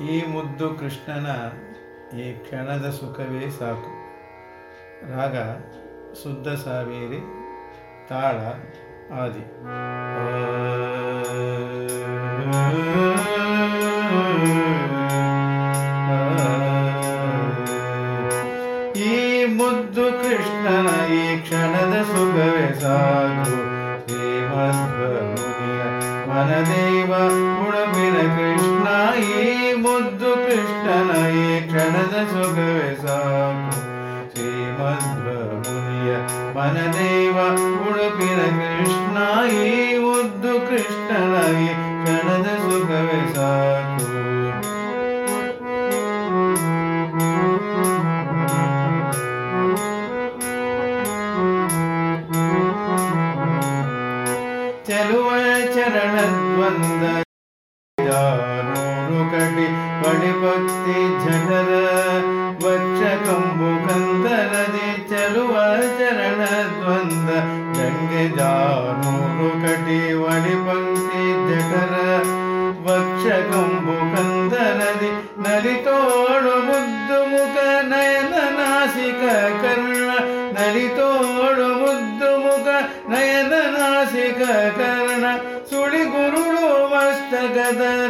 ಈ ಮುದ್ದು ಕೃಷ್ಣನ ಈ ಕ್ಷಣದ ಸುಖವೇ ಸಾಕು. ರಾಗ, ಶುದ್ಧ ಸಾವೇರಿ, ತಾಳ, ಆದಿ. ಈ ಮುದ್ದು ಕೃಷ್ಣನ ಈ ಕ್ಷಣದ ಸುಖವೇ ಸಾಕು. ಮನದೇವ ಉಡುಪಿನ ಕೃಷ್ಣ ಈ ಮುದ್ದು ಕೃಷ್ಣನ ಈ ಕ್ಷಣದ ಸುಖವೇ ಸಾಕು. ಶ್ರೀಮಧ್ವಮುನಿಯ ಮನದೇವ ಉಡುಪಿನ ಕೃಷ್ಣ ಈ ಮುದ್ದು ಕೃಷ್ಣನ ಈ ಕ್ಷಣದ ಸುಖವೇ ಸಾಕು. ಚಲುವ ಚರಣದ್ವಂದ ನೂರು ಕಟಿ ಬಡಿಭಕ್ತಿ ಜನರ ವಕ್ಷ ಕಂಬು ಕಂದರದಿ ಚೆಲುವ ಚರಣದ್ವಂದ ಗಂಗೆ ಜಾನೂರು ಕಟಿ ಒಡಿಪಂಕ್ತಿ ಜಠರ ವಕ್ಷ ಕಂಬು ಕಂದರದಿ ನಲಿತೋಡು ಮುದ್ದು ಮುಖ ನಯನ ನಾಸಿಕ ಕರ್ಣ. ನಲಿತೋಡು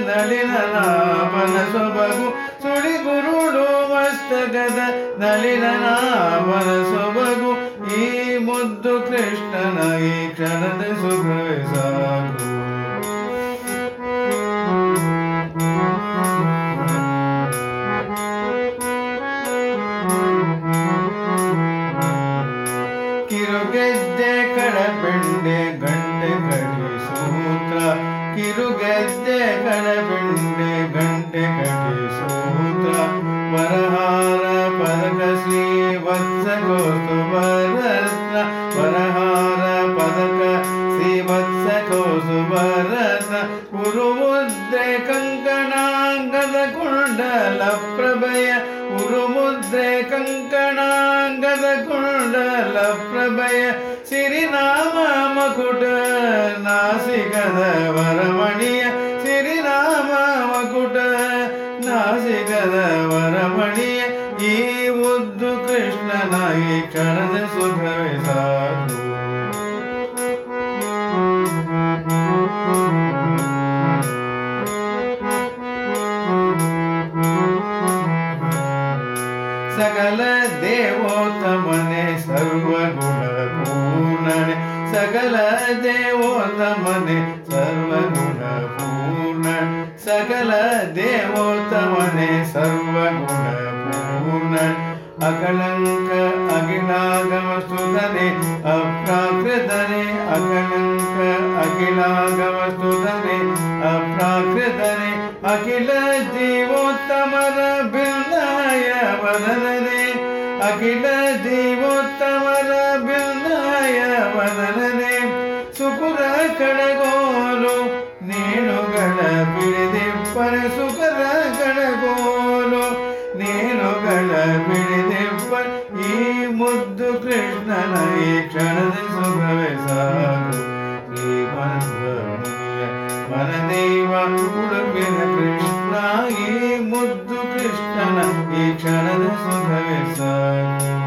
ನಳಿನ ನಾಮನ ಸೊಬಗು ಸುಳಿ ಗುರುಳು ಮಸ್ತಕದ ನಳಿನ ನಾಮನ ಸೊಬಗು ಈ ಮುದ್ದು ಕೃಷ್ಣನ ಈ ಕ್ಷಣದ ಸುಖವೇ ಸಾಕು. ಕಿರುಗೆಜ್ಜೆ ಕಡಪೆಂಡೆ ಕಂಕಣಾಂಗದ ಕುಂಡಲ ಪ್ರಭಯ ಉರುಮುದ್ರೆ ಕಂಕಣಾಂಗದ ಕುಂಡಲ ಪ್ರಭಯ ಸಿರಿನಾಮ ಮಕುಟ ನಾಸಿಕದ ವರಮಣಿಯ ಸಿರಿನಾಮ ಮಕುಟ ನಾಸಿಕದ ವರಮಣಿಯ ಈ ಮುದ್ದು ಕೃಷ್ಣನಾಗಿ ಕಣದ ಕ್ಷಣದ ದೇವೋತ್ತಮನೆ ಸರ್ವಗುಣಪೂರ್ಣನೆ. ಸಕಲ ದೇವೋತ್ತಮನೆ ಸರ್ವಗುಣಪೂರ್ಣ ಸಕಲ ದೇವೋತ್ತಮನೆ ಸರ್ವಗುಣಪೂರ್ಣ ಅಕಳಂಕ ಅಖಿಲಾಗಮ ಸುಧನೆ ಅಪ್ರಾಕೃತನೆ ಅಕಳಂಕ ಅಖಿಲಾಗಮ ಸುಧನೆ ಅಪ್ರಾಕೃತನೆ ಅಖಿಲ ಜೀವೋತ್ತಮರ ಬಿಲ್ಲಾಯ ವದನನೆ ಅಖಿಲ ಜೀವೋತ್ತಮರ ಬಿಲ್ಲಾಯ ವದನನೆ ಸುಪುರ ಕಡಗೋಲು ಮುದ್ದು ಕೃಷ್ಣನ ಈ ಕ್ಷಣದ ಸುಖವೇ ಸಾಕು